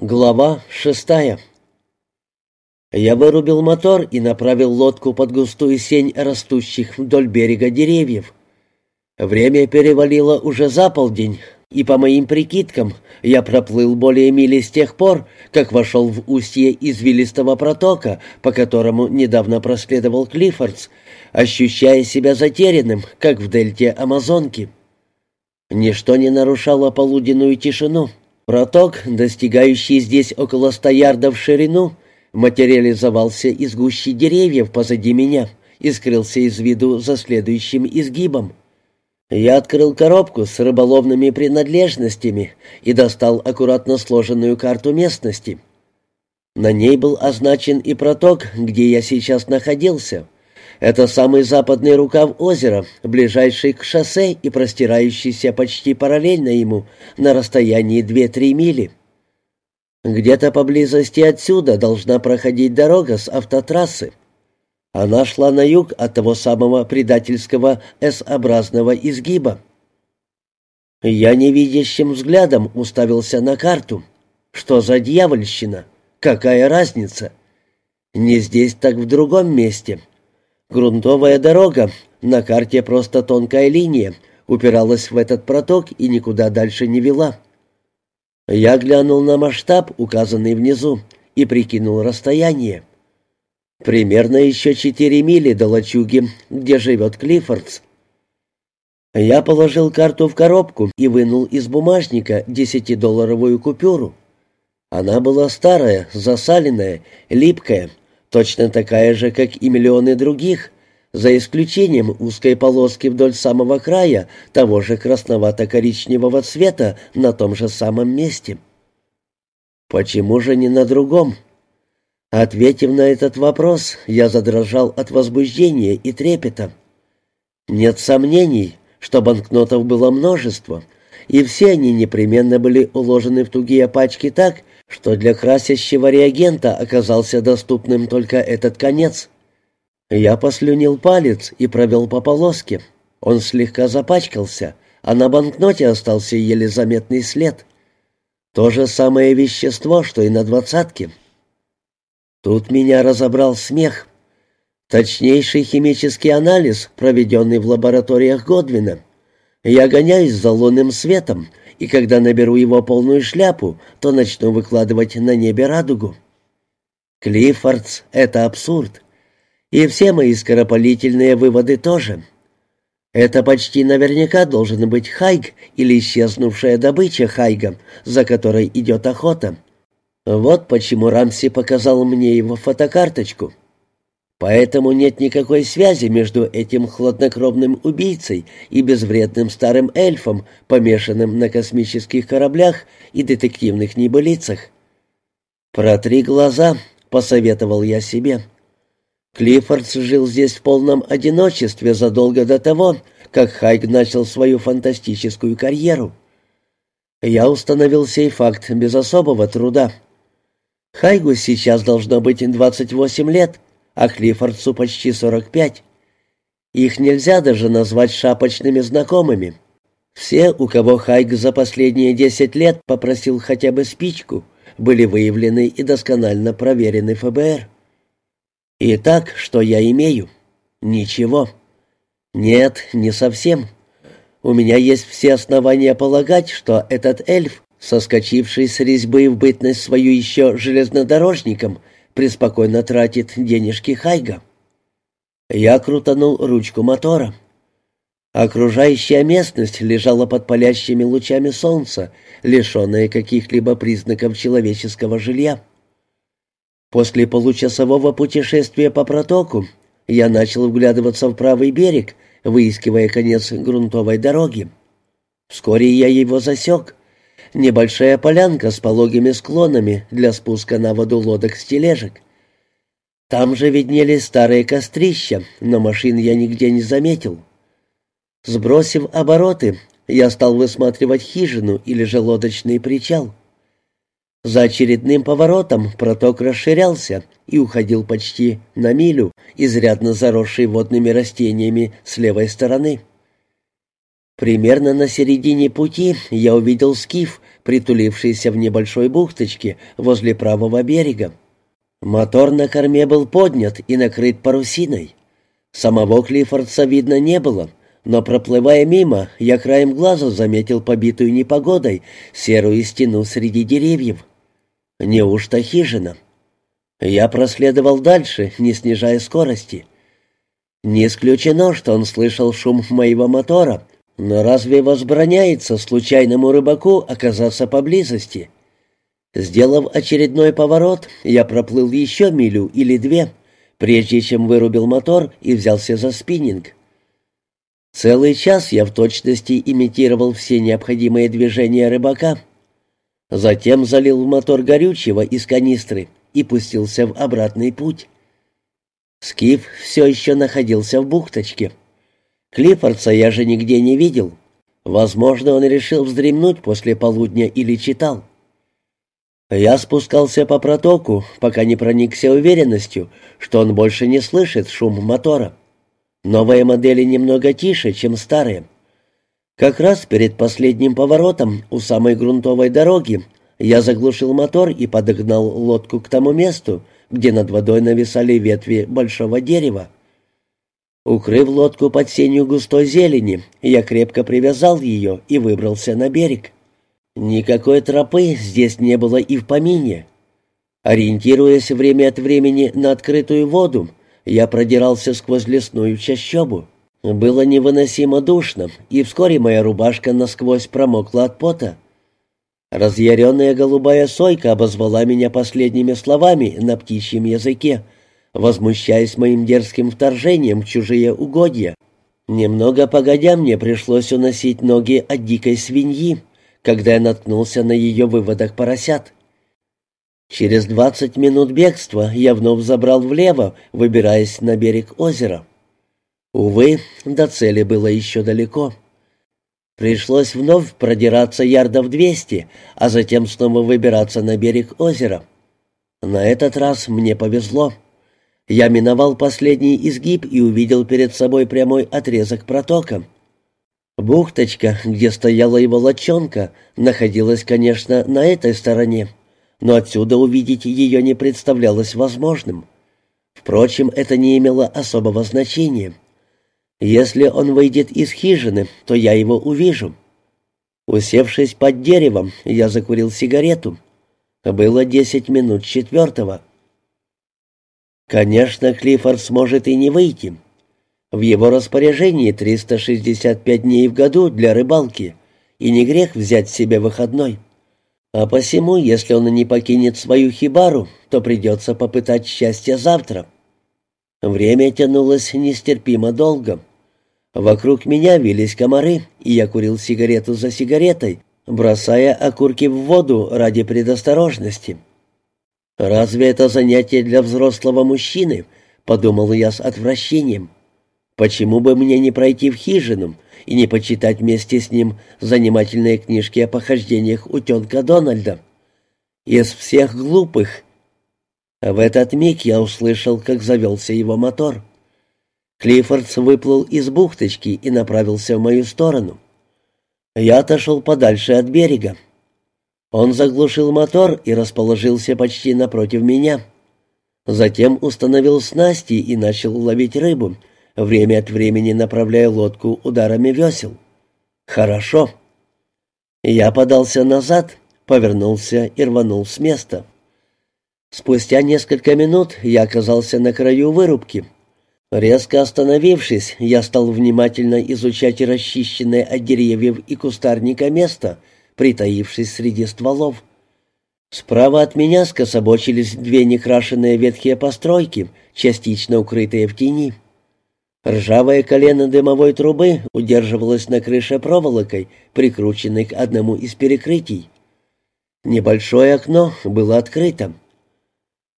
Глава шестая Я вырубил мотор и направил лодку под густую сень растущих вдоль берега деревьев. Время перевалило уже за полдень, и по моим прикидкам я проплыл более мили с тех пор, как вошел в устье извилистого протока, по которому недавно проследовал Клиффордс, ощущая себя затерянным, как в дельте Амазонки. Ничто не нарушало полуденную тишину — Проток, достигающий здесь около ста ярдов в ширину, материализовался из гущи деревьев позади меня и скрылся из виду за следующим изгибом. Я открыл коробку с рыболовными принадлежностями и достал аккуратно сложенную карту местности. На ней был означен и проток, где я сейчас находился. Это самый западный рукав озера, ближайший к шоссе и простирающийся почти параллельно ему на расстоянии 2-3 мили. Где-то поблизости отсюда должна проходить дорога с автотрассы. Она шла на юг от того самого предательского S-образного изгиба. Я невидящим взглядом уставился на карту. Что за дьявольщина? Какая разница? Не здесь, так в другом месте. Грунтовая дорога, на карте просто тонкая линия, упиралась в этот проток и никуда дальше не вела. Я глянул на масштаб, указанный внизу, и прикинул расстояние. Примерно еще четыре мили до лачуги, где живет Клиффордс. Я положил карту в коробку и вынул из бумажника десятидолларовую купюру. Она была старая, засаленная, липкая, точно такая же, как и миллионы других, за исключением узкой полоски вдоль самого края того же красновато-коричневого цвета на том же самом месте. Почему же не на другом? Ответив на этот вопрос, я задрожал от возбуждения и трепета. Нет сомнений, что банкнотов было множество, и все они непременно были уложены в тугие пачки так, что для красящего реагента оказался доступным только этот конец. Я послюнил палец и провел по полоске. Он слегка запачкался, а на банкноте остался еле заметный след. То же самое вещество, что и на двадцатке. Тут меня разобрал смех. Точнейший химический анализ, проведенный в лабораториях Годвина. Я гоняюсь за лунным светом — и когда наберу его полную шляпу, то начну выкладывать на небе радугу. Клиффордс — это абсурд. И все мои скоропалительные выводы тоже. Это почти наверняка должен быть Хайг или исчезнувшая добыча Хайга, за которой идет охота. Вот почему Рамси показал мне его фотокарточку. Поэтому нет никакой связи между этим хладнокровным убийцей и безвредным старым эльфом, помешанным на космических кораблях и детективных небылицах. «Протри глаза», — посоветовал я себе. Клиффордс жил здесь в полном одиночестве задолго до того, как Хайк начал свою фантастическую карьеру. Я установил сей факт без особого труда. Хайгу сейчас должно быть 28 лет, а Клиффордсу почти сорок пять. Их нельзя даже назвать шапочными знакомыми. Все, у кого Хайк за последние десять лет попросил хотя бы спичку, были выявлены и досконально проверены ФБР. Итак, что я имею? Ничего. Нет, не совсем. У меня есть все основания полагать, что этот эльф, соскочивший с резьбы в бытность свою еще железнодорожником, — преспокойно тратит денежки Хайга. Я крутанул ручку мотора. Окружающая местность лежала под палящими лучами солнца, лишенная каких-либо признаков человеческого жилья. После получасового путешествия по протоку я начал вглядываться в правый берег, выискивая конец грунтовой дороги. Вскоре я его засек — небольшая полянка с пологими склонами для спуска на воду лодок с тележек. Там же виднелись старые кострища, но машин я нигде не заметил. Сбросив обороты, я стал высматривать хижину или же лодочный причал. За очередным поворотом проток расширялся и уходил почти на милю, изрядно заросший водными растениями с левой стороны. Примерно на середине пути я увидел скиф, притулившийся в небольшой бухточке возле правого берега. Мотор на корме был поднят и накрыт парусиной. Самого Клиффордса видно не было, но, проплывая мимо, я краем глаза заметил побитую непогодой серую стену среди деревьев. Неужто хижина? Я проследовал дальше, не снижая скорости. Не исключено, что он слышал шум моего мотора — но разве возбраняется случайному рыбаку оказаться поблизости? Сделав очередной поворот, я проплыл еще милю или две, прежде чем вырубил мотор и взялся за спиннинг. Целый час я в точности имитировал все необходимые движения рыбака. Затем залил в мотор горючего из канистры и пустился в обратный путь. Скиф все еще находился в бухточке. Клиффордса я же нигде не видел. Возможно, он решил вздремнуть после полудня или читал. Я спускался по протоку, пока не проникся уверенностью, что он больше не слышит шум мотора. Новые модели немного тише, чем старые. Как раз перед последним поворотом у самой грунтовой дороги я заглушил мотор и подогнал лодку к тому месту, где над водой нависали ветви большого дерева. Укрыв лодку под сенью густой зелени, я крепко привязал ее и выбрался на берег. Никакой тропы здесь не было и в помине. Ориентируясь время от времени на открытую воду, я продирался сквозь лесную чащобу. Было невыносимо душно, и вскоре моя рубашка насквозь промокла от пота. Разъяренная голубая сойка обозвала меня последними словами на птичьем языке, возмущаясь моим дерзким вторжением в чужие угодья. Немного погодя мне пришлось уносить ноги от дикой свиньи, когда я наткнулся на ее выводок поросят. Через двадцать минут бегства я вновь забрал влево, выбираясь на берег озера. Увы, до цели было еще далеко. Пришлось вновь продираться ярдов двести, а затем снова выбираться на берег озера. На этот раз мне повезло. Я миновал последний изгиб и увидел перед собой прямой отрезок протока. Бухточка, где стояла его лодчонка, находилась, конечно, на этой стороне, но отсюда увидеть ее не представлялось возможным. Впрочем, это не имело особого значения. Если он выйдет из хижины, то я его увижу. Усевшись под деревом, я закурил сигарету. Было десять минут четвертого. Конечно, Клиффорд сможет и не выйти. В его распоряжении 365 дней в году для рыбалки, и не грех взять себе выходной. А посему, если он не покинет свою хибару, то придется попытать счастье завтра. Время тянулось нестерпимо долго. Вокруг меня вились комары, и я курил сигарету за сигаретой, бросая окурки в воду ради предосторожности. «Разве это занятие для взрослого мужчины?» — подумал я с отвращением. «Почему бы мне не пройти в хижину и не почитать вместе с ним занимательные книжки о похождениях утенка Дональда? Из всех глупых...» В этот миг я услышал, как завелся его мотор. Клиффордс выплыл из бухточки и направился в мою сторону. Я отошел подальше от берега. Он заглушил мотор и расположился почти напротив меня. Затем установил снасти и начал ловить рыбу, время от времени направляя лодку ударами весел. «Хорошо». Я подался назад, повернулся и рванул с места. Спустя несколько минут я оказался на краю вырубки. Резко остановившись, я стал внимательно изучать расчищенное от деревьев и кустарника место — притаившись среди стволов. Справа от меня скособочились две некрашенные ветхие постройки, частично укрытые в тени. Ржавое колено дымовой трубы удерживалось на крыше проволокой, прикрученной к одному из перекрытий. Небольшое окно было открыто.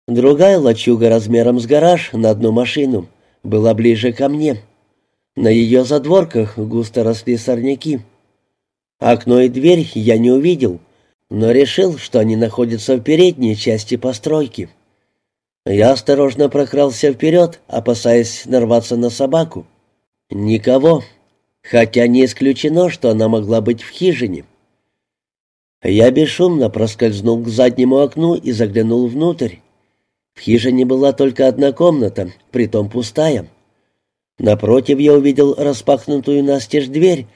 Другая лачуга размером с гараж на одну машину была ближе ко мне. На ее задворках густо росли сорняки. Окно и дверь я не увидел, но решил, что они находятся в передней части постройки. Я осторожно прокрался вперед, опасаясь нарваться на собаку. Никого. хотя не исключено, что она могла быть в хижине. Я бесшумно проскользнул к заднему окну и заглянул внутрь. В хижине была только одна комната, притом пустая. Напротив я увидел распахнутую настежь дверь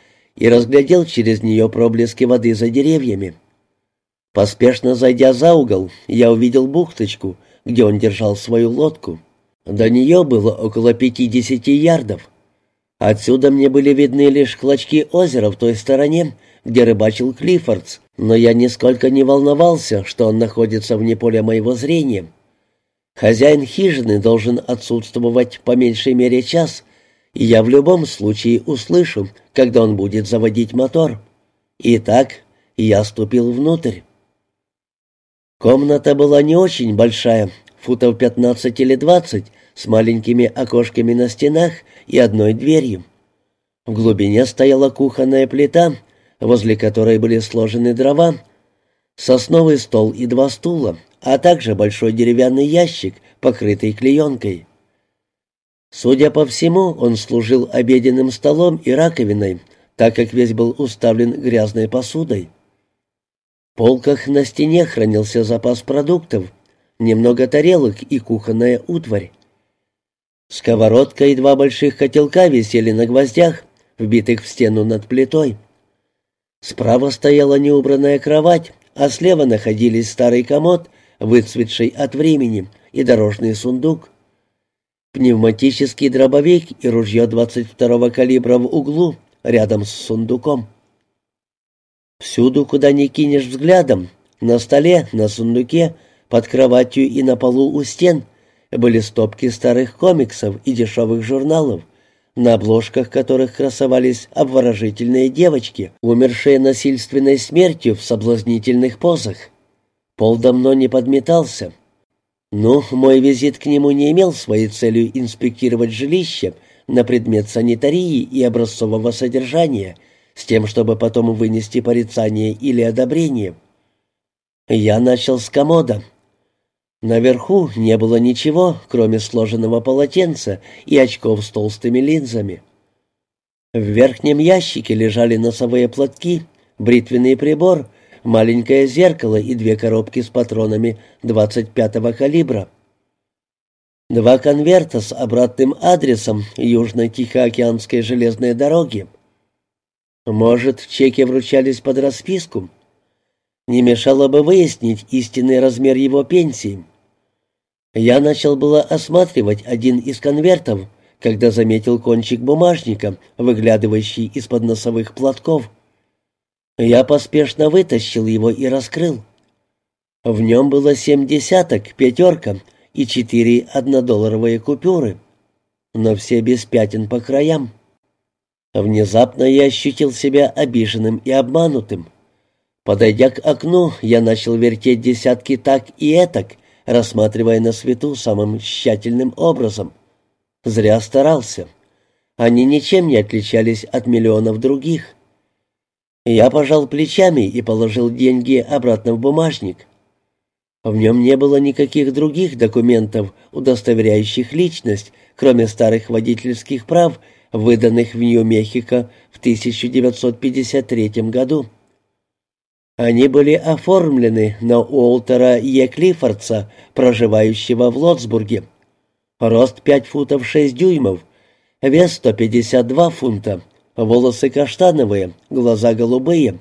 и разглядел через нее проблески воды за деревьями. Поспешно зайдя за угол, я увидел бухточку, где он держал свою лодку. До нее было около пятидесяти ярдов. Отсюда мне были видны лишь клочки озера в той стороне, где рыбачил Клиффордс, но я нисколько не волновался, что он находится вне поля моего зрения. Хозяин хижины должен отсутствовать по меньшей мере час, и я в любом случае услышу, когда он будет заводить мотор. Итак, я ступил внутрь. Комната была не очень большая, футов 15 или 20, с маленькими окошками на стенах и одной дверью. В глубине стояла кухонная плита, возле которой были сложены дрова, сосновый стол и два стула, а также большой деревянный ящик, покрытый клеенкой. Судя по всему, он служил обеденным столом и раковиной, так как весь был уставлен грязной посудой. В полках на стене хранился запас продуктов, немного тарелок и кухонная утварь. Сковородка и два больших котелка висели на гвоздях, вбитых в стену над плитой. Справа стояла неубранная кровать, а слева находились старый комод, выцветший от времени, и дорожный сундук. Пневматический дробовик и ружье 22-го калибра в углу, рядом с сундуком. Всюду, куда ни кинешь взглядом, на столе, на сундуке, под кроватью и на полу у стен, были стопки старых комиксов и дешевых журналов, на обложках которых красовались обворожительные девочки, умершие насильственной смертью в соблазнительных позах. Пол давно не подметался, ну, мой визит к нему не имел своей целью инспектировать жилище на предмет санитарии и образцового содержания, с тем, чтобы потом вынести порицание или одобрение. Я начал с комода. Наверху не было ничего, кроме сложенного полотенца и очков с толстыми линзами. В верхнем ящике лежали носовые платки, бритвенный прибор — маленькое зеркало и две коробки с патронами 25-го калибра. Два конверта с обратным адресом Южной Тихоокеанской железной дороги. Может, чеки вручались под расписку? Не мешало бы выяснить истинный размер его пенсии. Я начал было осматривать один из конвертов, когда заметил кончик бумажника, выглядывающий из-под носовых платков. Я поспешно вытащил его и раскрыл. В нем было семь десяток, пятерка и четыре однодолларовые купюры, но все без пятен по краям. Внезапно я ощутил себя обиженным и обманутым. Подойдя к окну, я начал вертеть десятки так и этак, рассматривая на свету самым тщательным образом. Зря старался. Они ничем не отличались от миллионов других. Я пожал плечами и положил деньги обратно в бумажник. В нем не было никаких других документов, удостоверяющих личность, кроме старых водительских прав, выданных в Нью-Мехико в 1953 году. Они были оформлены на Уолтера Е. Клиффордса, проживающего в Лотсбурге. Рост 5 футов 6 дюймов, вес 152 фунта, волосы каштановые, глаза голубые.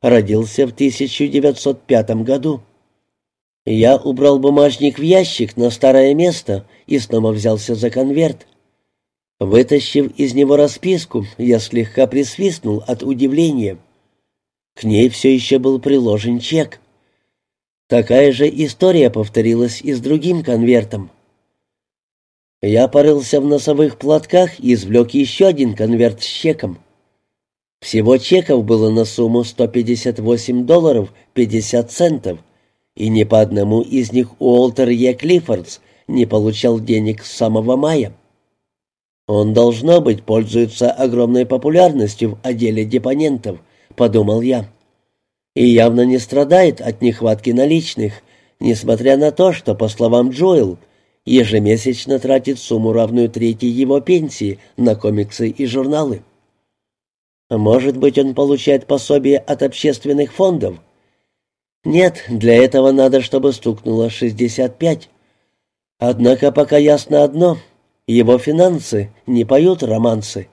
Родился в 1905 году. Я убрал бумажник в ящик на старое место и снова взялся за конверт. Вытащив из него расписку, я слегка присвистнул от удивления. К ней все еще был приложен чек. Такая же история повторилась и с другим конвертом. Я порылся в носовых платках и извлек еще один конверт с чеком. Всего чеков было на сумму 158 долларов 50 центов, и ни по одному из них Уолтер Е. Клиффордс не получал денег с самого мая. «Он, должно быть, пользуется огромной популярностью в отделе депонентов», — подумал я. «И явно не страдает от нехватки наличных, несмотря на то, что, по словам Джоэл, ежемесячно тратит сумму, равную трети его пенсии, на комиксы и журналы. Может быть, он получает пособие от общественных фондов? Нет, для этого надо, чтобы стукнуло 65. Однако пока ясно одно — его финансы не поют романсы.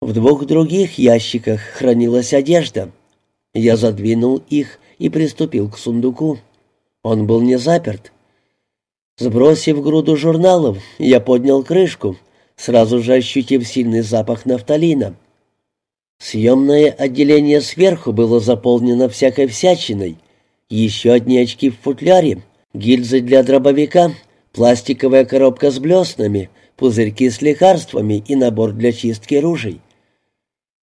В двух других ящиках хранилась одежда. Я задвинул их и приступил к сундуку. Он был не заперт. Сбросив груду журналов, я поднял крышку, сразу же ощутив сильный запах нафталина. Съемное отделение сверху было заполнено всякой всячиной. Еще одни очки в футляре, гильзы для дробовика, пластиковая коробка с блеснами, пузырьки с лекарствами и набор для чистки ружей.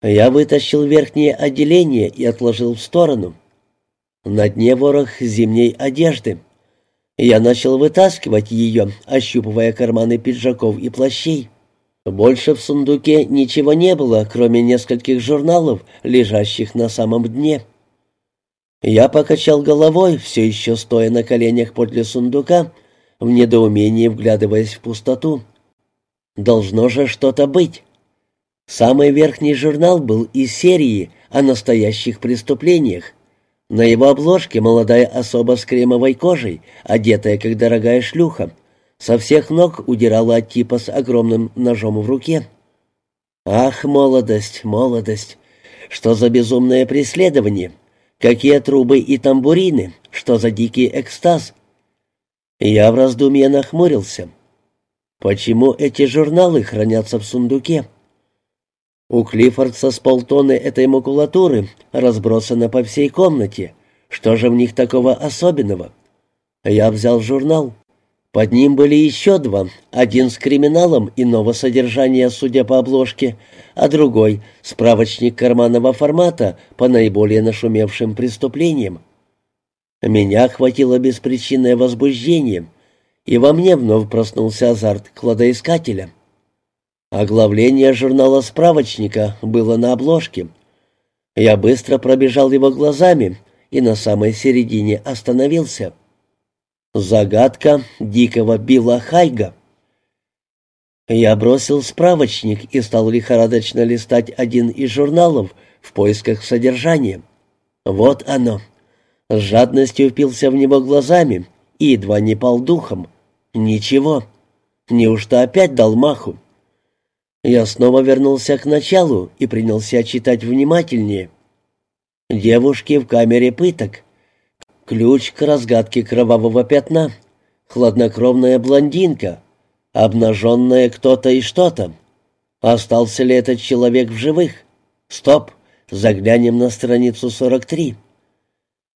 Я вытащил верхнее отделение и отложил в сторону. На дне ворох зимней одежды. Я начал вытаскивать ее, ощупывая карманы пиджаков и плащей. Больше в сундуке ничего не было, кроме нескольких журналов, лежащих на самом дне. Я покачал головой, все еще стоя на коленях подле сундука, в недоумении вглядываясь в пустоту. Должно же что-то быть. Самый верхний журнал был из серии о настоящих преступлениях. На его обложке молодая особа с кремовой кожей, одетая как дорогая шлюха, со всех ног удирала от типа с огромным ножом в руке. Ах, молодость, молодость! Что за безумное преследование! Какие трубы и тамбурины! Что за дикий экстаз! Я в раздумье нахмурился. Почему эти журналы хранятся в сундуке? У Клиффордса с полтонны этой макулатуры разбросано по всей комнате. Что же в них такого особенного? Я взял журнал. Под ним были еще два, один с криминалом иного содержания, судя по обложке, а другой — справочник карманного формата по наиболее нашумевшим преступлениям. Меня охватило беспричинное возбуждение, и во мне вновь проснулся азарт кладоискателя. Оглавление журнала «Справочника» было на обложке. Я быстро пробежал его глазами и на самой середине остановился — Загадка дикого Билла Хайга. Я бросил справочник и стал лихорадочно листать один из журналов в поисках содержания. Вот оно. С жадностью впился в него глазами и едва не пал духом. Ничего. Неужто опять дал маху? Я снова вернулся к началу и принялся читать внимательнее. Девушки в камере пыток. Ключ к разгадке кровавого пятна. Хладнокровная блондинка. Обнаженная кто-то и что-то. Остался ли этот человек в живых? Стоп, заглянем на страницу 43.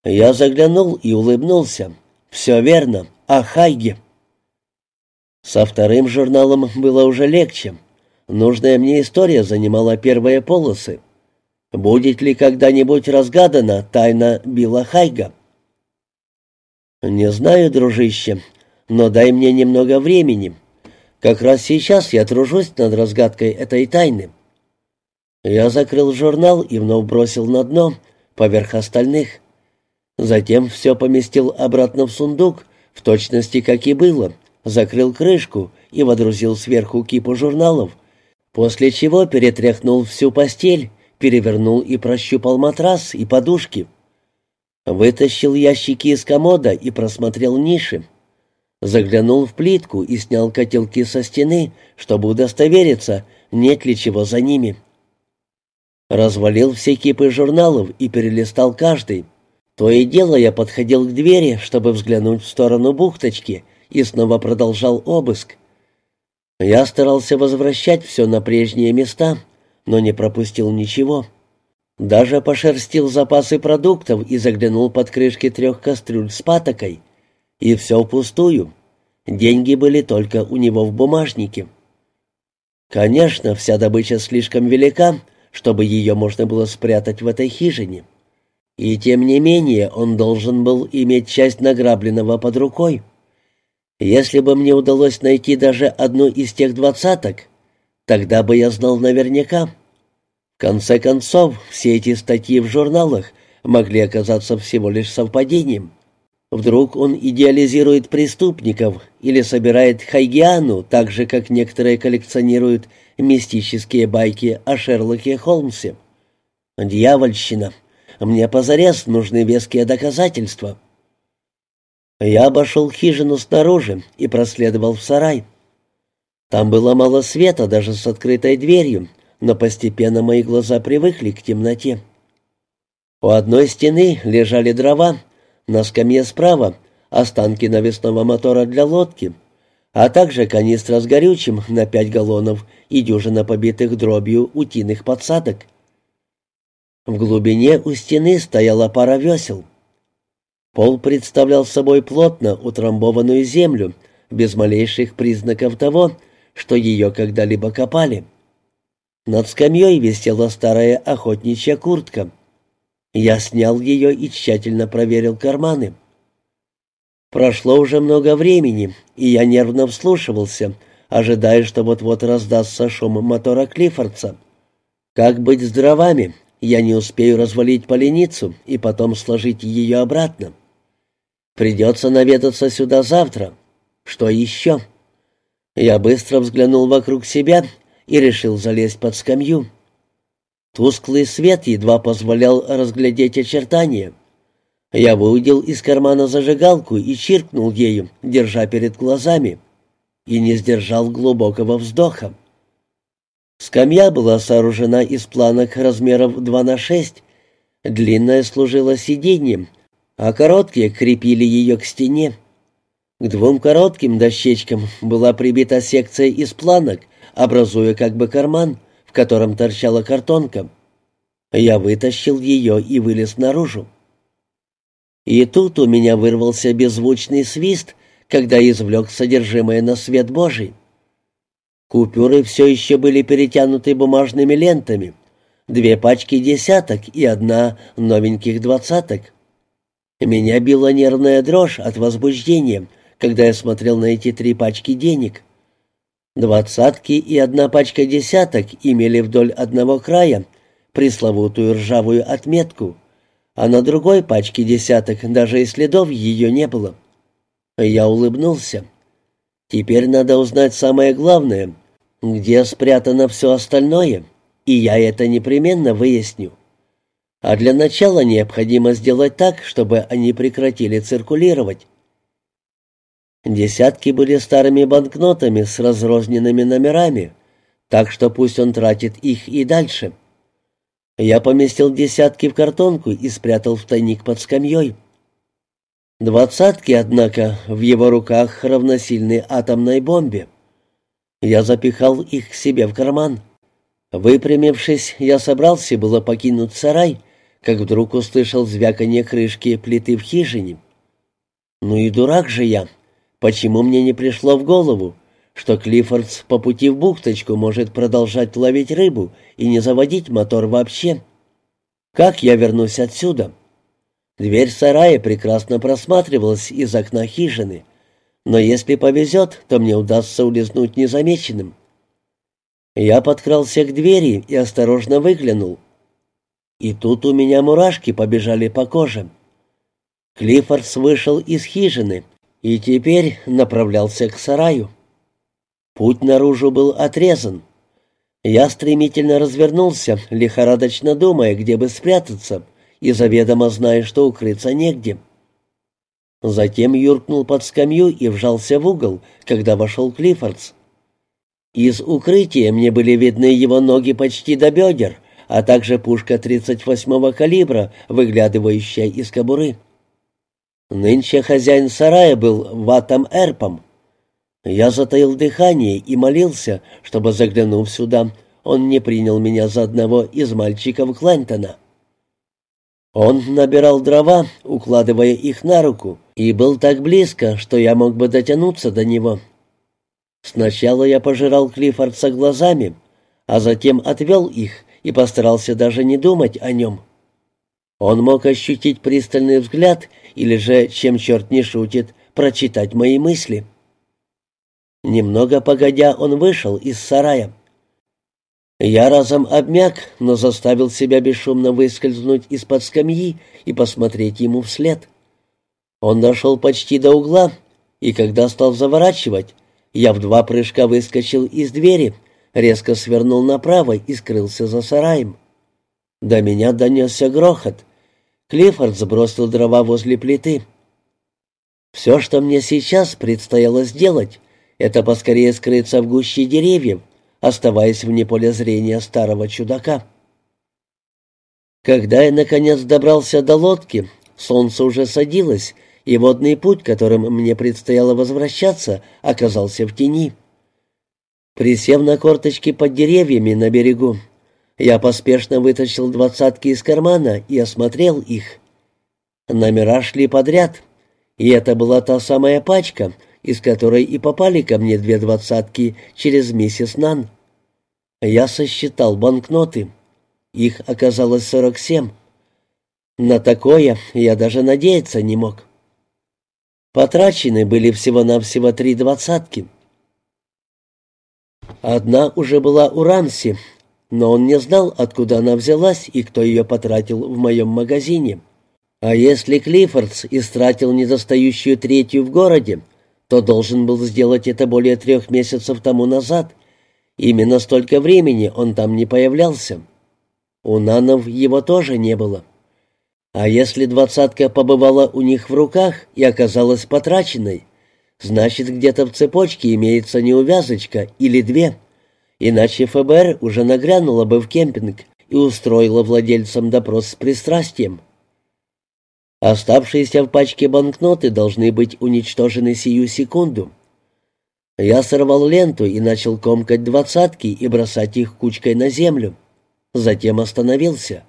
Я заглянул и улыбнулся. Все верно, о Хайге. Со вторым журналом было уже легче. Нужная мне история занимала первые полосы. Будет ли когда-нибудь разгадана тайна Билла Хайга? «Не знаю, дружище, но дай мне немного времени. Как раз сейчас я тружусь над разгадкой этой тайны». Я закрыл журнал и вновь бросил на дно, поверх остальных. Затем все поместил обратно в сундук, в точности как и было, закрыл крышку и водрузил сверху кипу журналов, после чего перетряхнул всю постель, перевернул и прощупал матрас и подушки. Вытащил ящики из комода и просмотрел ниши. Заглянул в плитку и снял котелки со стены, чтобы удостовериться, нет ли чего за ними. Развалил все кипы журналов и перелистал каждый. То и дело я подходил к двери, чтобы взглянуть в сторону бухточки, и снова продолжал обыск. Я старался возвращать все на прежние места, но не пропустил ничего. Даже пошерстил запасы продуктов и заглянул под крышки трех кастрюль с патокой. И все впустую. Деньги были только у него в бумажнике. Конечно, вся добыча слишком велика, чтобы ее можно было спрятать в этой хижине. И тем не менее он должен был иметь часть награбленного под рукой. Если бы мне удалось найти даже одну из тех двадцаток, тогда бы я знал наверняка, в конце концов, все эти статьи в журналах могли оказаться всего лишь совпадением. Вдруг он идеализирует преступников или собирает хайгиану, так же, как некоторые коллекционируют мистические байки о Шерлоке Холмсе. Дьявольщина. Мне позарез нужны веские доказательства. Я обошел хижину снаружи и проследовал в сарай. Там было мало света даже с открытой дверью, но постепенно мои глаза привыкли к темноте. У одной стены лежали дрова, на скамье справа останки навесного мотора для лодки, а также канистра с горючим на пять галлонов и дюжина побитых дробью утиных подсадок. В глубине у стены стояла пара весел — Пол представлял собой плотно утрамбованную землю, без малейших признаков того, что ее когда-либо копали. Над скамьей висела старая охотничья куртка. Я снял ее и тщательно проверил карманы. Прошло уже много времени, и я нервно вслушивался, ожидая, что вот-вот раздастся шум мотора Клиффордса. Как быть с дровами? Я не успею развалить поленницу и потом сложить ее обратно. Придется наведаться сюда завтра. Что еще? Я быстро взглянул вокруг себя и решил залезть под скамью. Тусклый свет едва позволял разглядеть очертания. Я выудил из кармана зажигалку и чиркнул ею, держа перед глазами, и не сдержал глубокого вздоха. Скамья была сооружена из планок размеров 2 на 6, длинная служила сиденьем, а короткие крепили ее к стене. К двум коротким дощечкам была прибита секция из планок, образуя как бы карман, в котором торчала картонка. Я вытащил ее и вылез наружу. И тут у меня вырвался беззвучный свист, когда извлек содержимое на свет Божий. Купюры все еще были перетянуты бумажными лентами, две пачки десяток и одна новеньких двадцаток. Меня била нервная дрожь от возбуждения, когда я смотрел на эти три пачки денег. Двадцатки и одна пачка десяток имели вдоль одного края пресловутую ржавую отметку, а на другой пачке десяток даже и следов ее не было. Я улыбнулся. Теперь надо узнать самое главное, где спрятано все остальное, и я это непременно выясню. А для начала необходимо сделать так, чтобы они прекратили циркулировать. Десятки были старыми банкнотами с разрозненными номерами, так что пусть он тратит их и дальше. Я поместил десятки в картонку и спрятал в тайник под скамьей. Двадцатки, однако, в его руках равносильны атомной бомбе. Я запихал их к себе в карман. Выпрямившись, я собрался было покинуть сарай, как вдруг услышал звяканье крышки плиты в хижине. Ну и дурак же я. Почему мне не пришло в голову, что Клиффордс по пути в бухточку может продолжать ловить рыбу и не заводить мотор вообще? Как я вернусь отсюда? Дверь сарая прекрасно просматривалась из окна хижины, но если повезет, то мне удастся улизнуть незамеченным. Я подкрался к двери и осторожно выглянул. И тут у меня мурашки побежали по коже. Клиффордс вышел из хижины и теперь направлялся к сараю. Путь наружу был отрезан. Я стремительно развернулся, лихорадочно думая, где бы спрятаться, и заведомо зная, что укрыться негде. Затем юркнул под скамью и вжался в угол, когда вошел Клиффордс. Из укрытия мне были видны его ноги почти до бедер, а также пушка 38-го калибра, выглядывающая из кобуры. Нынче хозяин сарая был ватом эрпом. Я затаил дыхание и молился, чтобы, заглянув сюда, он не принял меня за одного из мальчиков Клентона. Он набирал дрова, укладывая их на руку, и был так близко, что я мог бы дотянуться до него. Сначала я пожирал Клиффордса глазами, а затем отвел их и постарался даже не думать о нем. Он мог ощутить пристальный взгляд или же, чем черт не шутит, прочитать мои мысли. Немного погодя, он вышел из сарая. Я разом обмяк, но заставил себя бесшумно выскользнуть из-под скамьи и посмотреть ему вслед. Он дошел почти до угла, и когда стал заворачивать, я в два прыжка выскочил из двери, резко свернул направо и скрылся за сараем. До меня донесся грохот. Клиффорд сбросил дрова возле плиты. Все, что мне сейчас предстояло сделать, это поскорее скрыться в гуще деревьев, оставаясь вне поля зрения старого чудака. Когда я, наконец, добрался до лодки, солнце уже садилось, и водный путь, которым мне предстояло возвращаться, оказался в тени. Присев на корточки под деревьями на берегу, я поспешно вытащил двадцатки из кармана и осмотрел их. Номера шли подряд, и это была та самая пачка, из которой и попали ко мне две двадцатки через миссис Нан. Я сосчитал банкноты. Их оказалось сорок семь. На такое я даже надеяться не мог. Потрачены были всего-навсего три двадцатки. Одна уже была у Рамси, но он не знал, откуда она взялась и кто ее потратил в моем магазине. А если Клиффордс истратил недостающую третью в городе, то должен был сделать это более трех месяцев тому назад. Именно столько времени он там не появлялся. У Нанов его тоже не было. А если двадцатка побывала у них в руках и оказалась потраченной, значит, где-то в цепочке имеется неувязочка или две. Иначе ФБР уже нагрянуло бы в кемпинг и устроило владельцам допрос с пристрастием. Оставшиеся в пачке банкноты должны быть уничтожены сию секунду. Я сорвал ленту и начал комкать двадцатки и бросать их кучкой на землю. Затем остановился.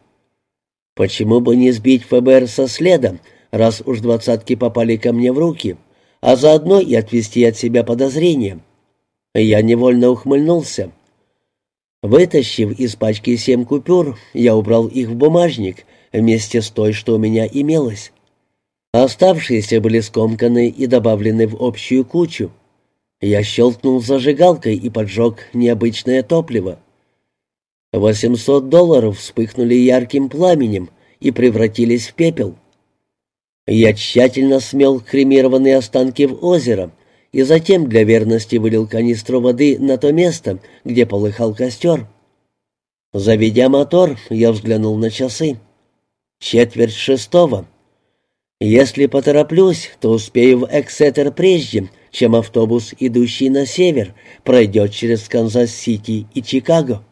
Почему бы не сбить ФБР со следа, раз уж двадцатки попали ко мне в руки, а заодно и отвести от себя подозрения? Я невольно ухмыльнулся. Вытащив из пачки семь купюр, я убрал их в бумажник вместе с той, что у меня имелось. Оставшиеся были скомканы и добавлены в общую кучу. Я щелкнул зажигалкой и поджег необычное топливо. Восемьсот долларов вспыхнули ярким пламенем и превратились в пепел. Я тщательно смел кремированные останки в озеро и затем для верности вылил канистру воды на то место, где полыхал костер. Заведя мотор, я взглянул на часы. Четверть шестого. Если потороплюсь, то успею в Эксетер прежде, чем автобус, идущий на север, пройдет через Канзас-Сити и Чикаго.